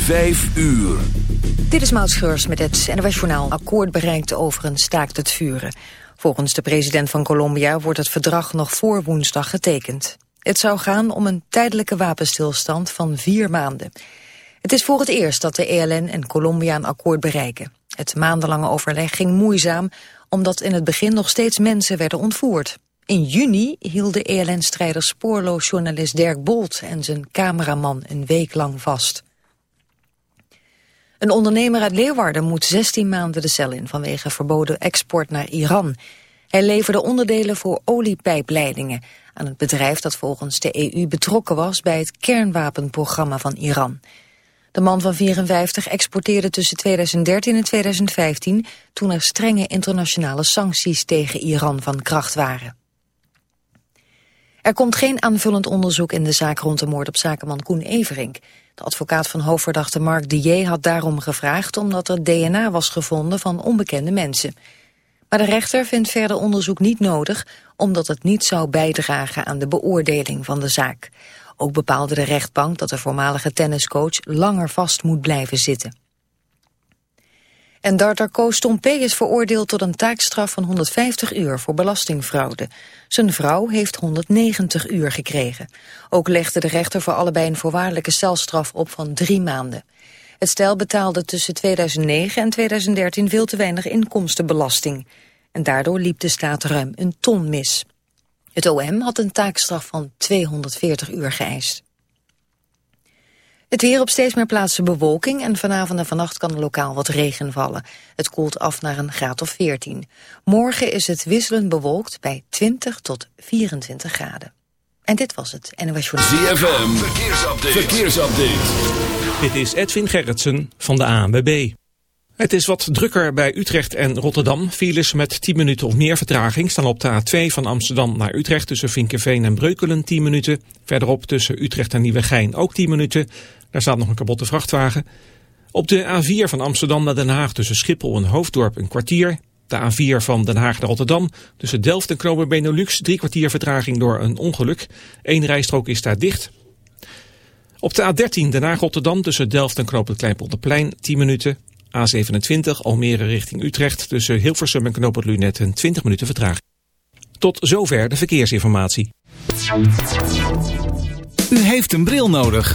Vijf uur. Dit is Maud Schreurs met het NWS Journaal. Akkoord bereikt over een staakt het vuren. Volgens de president van Colombia wordt het verdrag nog voor woensdag getekend. Het zou gaan om een tijdelijke wapenstilstand van vier maanden. Het is voor het eerst dat de ELN en Colombia een akkoord bereiken. Het maandenlange overleg ging moeizaam, omdat in het begin nog steeds mensen werden ontvoerd. In juni hielden ELN-strijder spoorloos journalist Dirk Bolt en zijn cameraman een week lang vast. Een ondernemer uit Leeuwarden moet 16 maanden de cel in vanwege verboden export naar Iran. Hij leverde onderdelen voor oliepijpleidingen aan het bedrijf dat volgens de EU betrokken was bij het kernwapenprogramma van Iran. De man van 54 exporteerde tussen 2013 en 2015 toen er strenge internationale sancties tegen Iran van kracht waren. Er komt geen aanvullend onderzoek in de zaak rond de moord op zakenman Koen Everink. De advocaat van hoofdverdachte Mark Dier had daarom gevraagd... omdat er DNA was gevonden van onbekende mensen. Maar de rechter vindt verder onderzoek niet nodig... omdat het niet zou bijdragen aan de beoordeling van de zaak. Ook bepaalde de rechtbank dat de voormalige tenniscoach... langer vast moet blijven zitten. En darter Koos is veroordeeld tot een taakstraf van 150 uur voor belastingfraude. Zijn vrouw heeft 190 uur gekregen. Ook legde de rechter voor allebei een voorwaardelijke celstraf op van drie maanden. Het stel betaalde tussen 2009 en 2013 veel te weinig inkomstenbelasting. En daardoor liep de staat ruim een ton mis. Het OM had een taakstraf van 240 uur geëist. Het weer op steeds meer plaatsen bewolking en vanavond en vannacht kan er lokaal wat regen vallen. Het koelt af naar een graad of 14. Morgen is het wisselend bewolkt bij 20 tot 24 graden. En dit was het NOS ZFM, verkeersupdate. verkeersupdate. Dit is Edwin Gerritsen van de ANWB. Het is wat drukker bij Utrecht en Rotterdam. Files met 10 minuten of meer vertraging staan op de A2 van Amsterdam naar Utrecht tussen Vinkenveen en Breukelen 10 minuten. Verderop tussen Utrecht en Nieuwegein ook 10 minuten. Daar staat nog een kapotte vrachtwagen. Op de A4 van Amsterdam naar Den Haag tussen Schiphol en Hoofddorp een kwartier. De A4 van Den Haag naar Rotterdam tussen Delft en Knober Benelux drie kwartier vertraging door een ongeluk. Eén rijstrook is daar dicht. Op de A13 Den Haag-Rotterdam tussen Delft en Knoop het Kleinpolderplein 10 minuten. A27 Almere richting Utrecht tussen Hilversum en Knoop het Lunet een 20 minuten vertraging. Tot zover de verkeersinformatie. U heeft een bril nodig.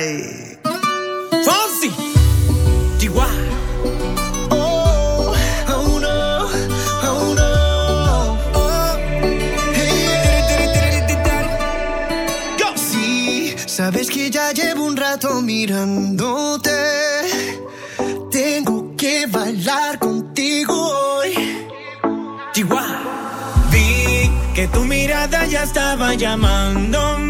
Fonsi. Oh, oh no, oh no. Oh. Hey, Go. Sabes que ya llevo un rato mirándote. Tengo que bailar contigo hoy. Chihuahua. Vi que tu mirada ya estaba llamándome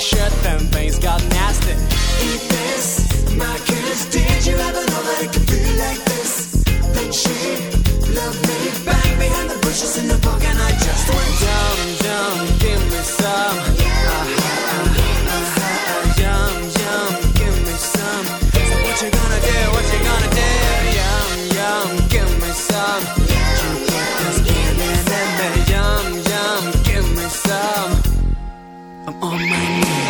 shut them. On my knees.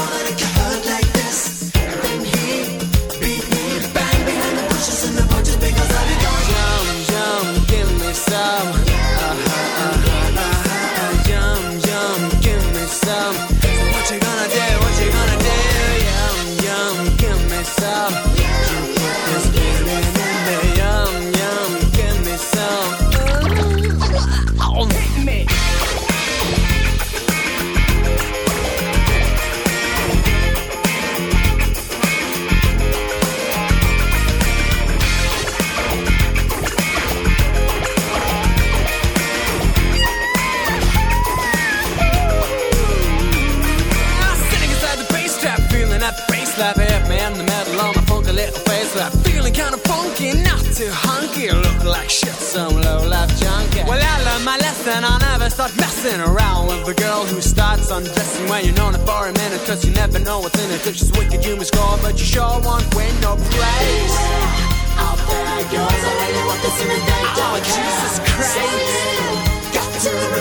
like shit. Some low life junkie. Well, I learned my lesson. I'll never start messing around with a girl who starts undressing when you're known her for a minute. Cause you never know what's in it. Cause she's wicked, you must call, but you sure won't win no praise. Want. Oh, Jesus Christ. Got to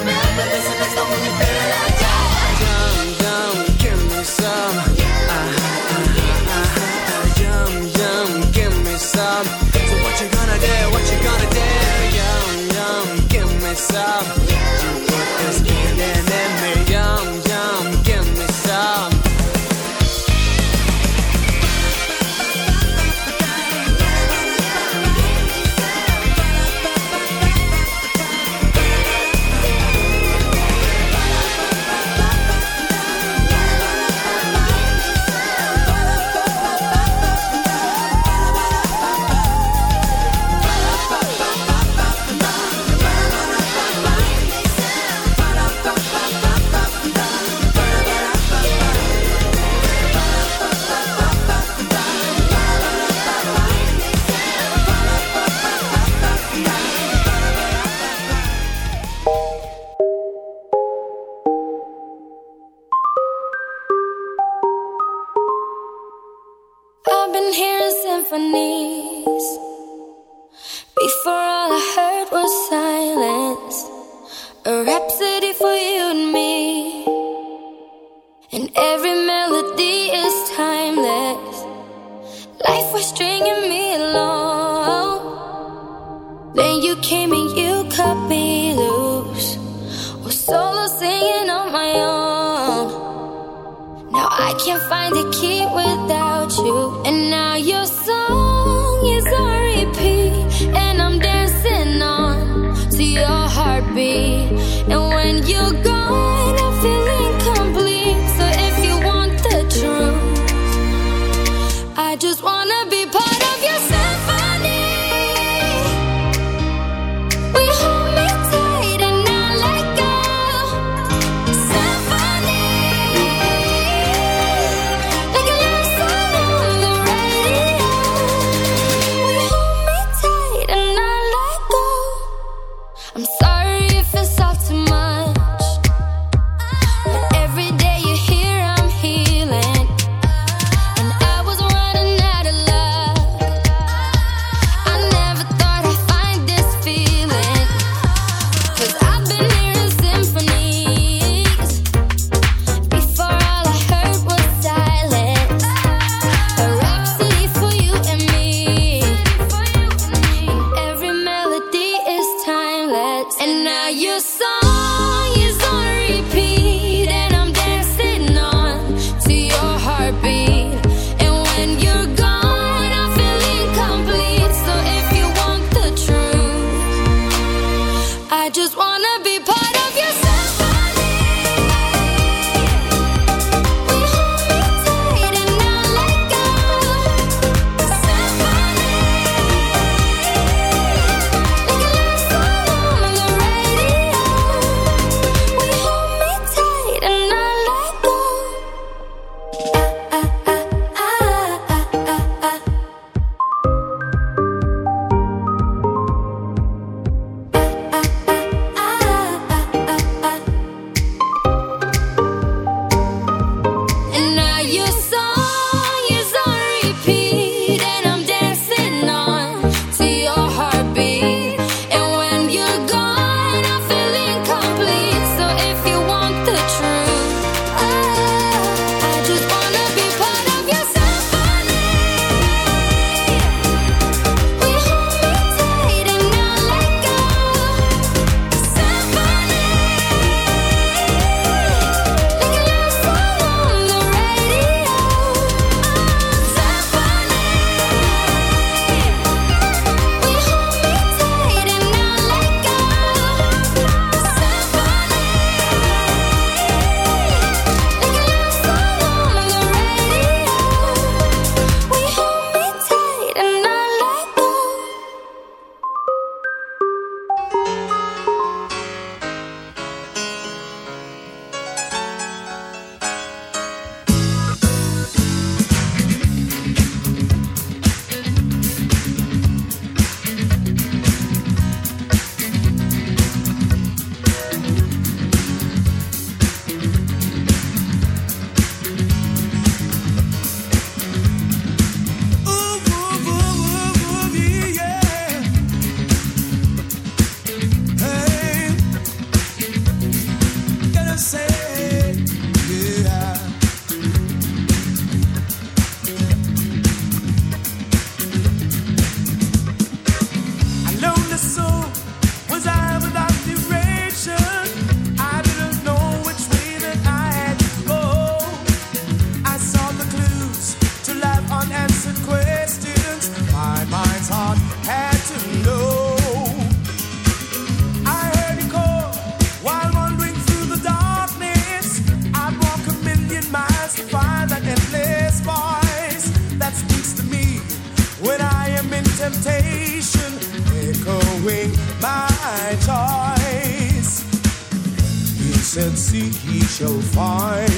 Said, and see he shall find.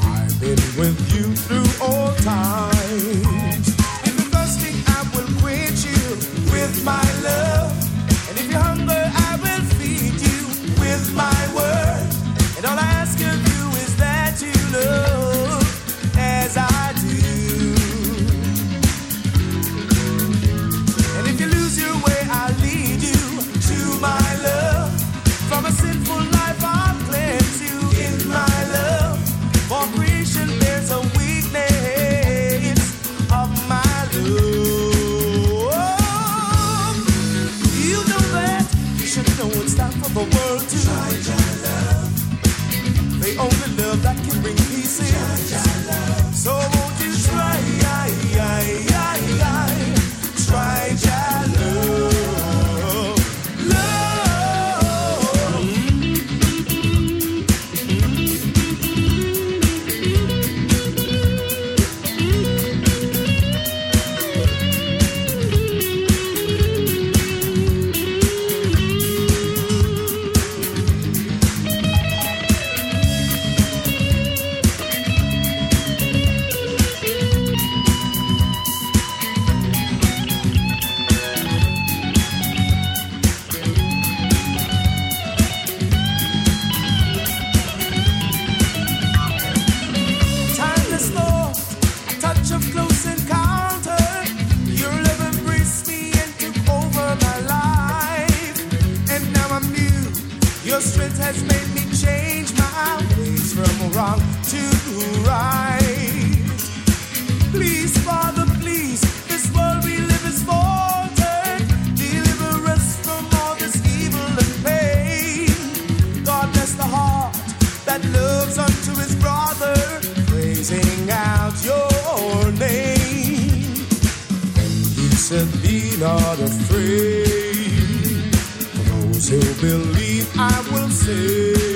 I've been with you through. wrong to right. Please, Father, please, this world we live is. Deliver us from all this evil and pain. God bless the heart that loves unto his brother, praising out your name. He said, Be not afraid. For those who believe, I will save.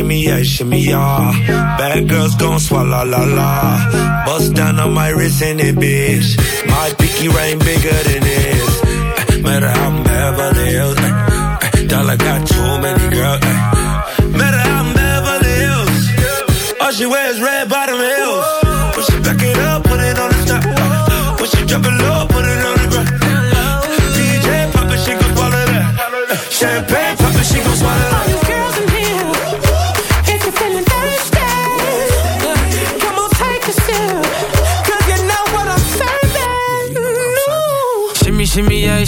Shimmy, yeah, shimmy, yeah. Bad girls gon' swallow la la. Bust down on my wrist in it, bitch. My pinky ring bigger than this. Eh, Matter how I'm Beverly Hills. eh, eh, Dollar got too many girls. Matter how I'm Beverly Hills. All she wears red bottom heels.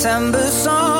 September song.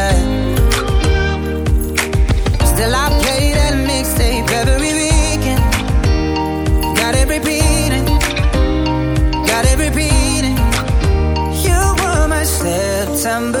September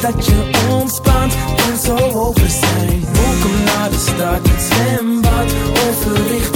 dat je ontspant, kan zo over zijn. Welkom naar de stad, het zwembad, over richting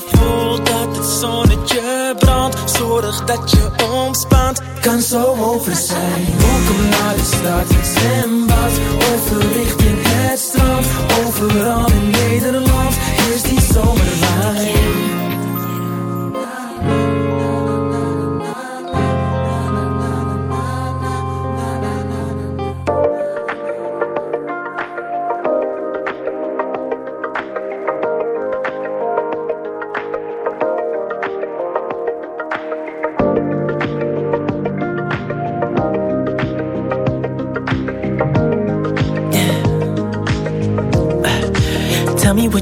je voelt dat het zonnetje brandt. Zorg dat je ontspant, kan zo over zijn. Welkom naar de stad, zwembad, over richting het strand. Overal in Nederland is die zomerwijn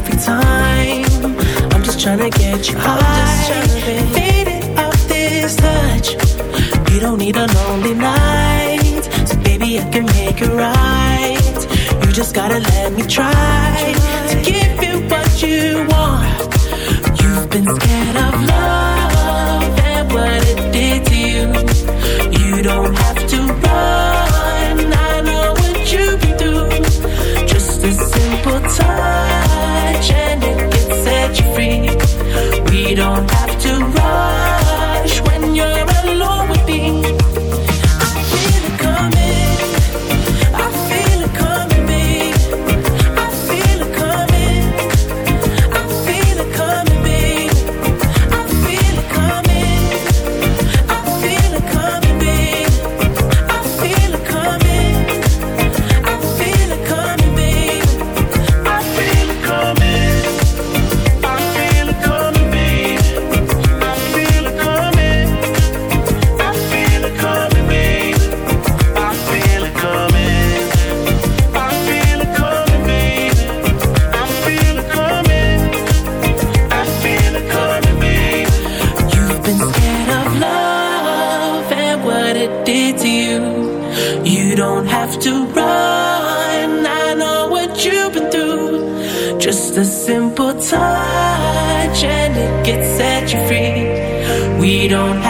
perfect time. I'm just tryna get you high, faded off this touch. You don't need a lonely night, so baby, I can make it right. You just gotta let me try We don't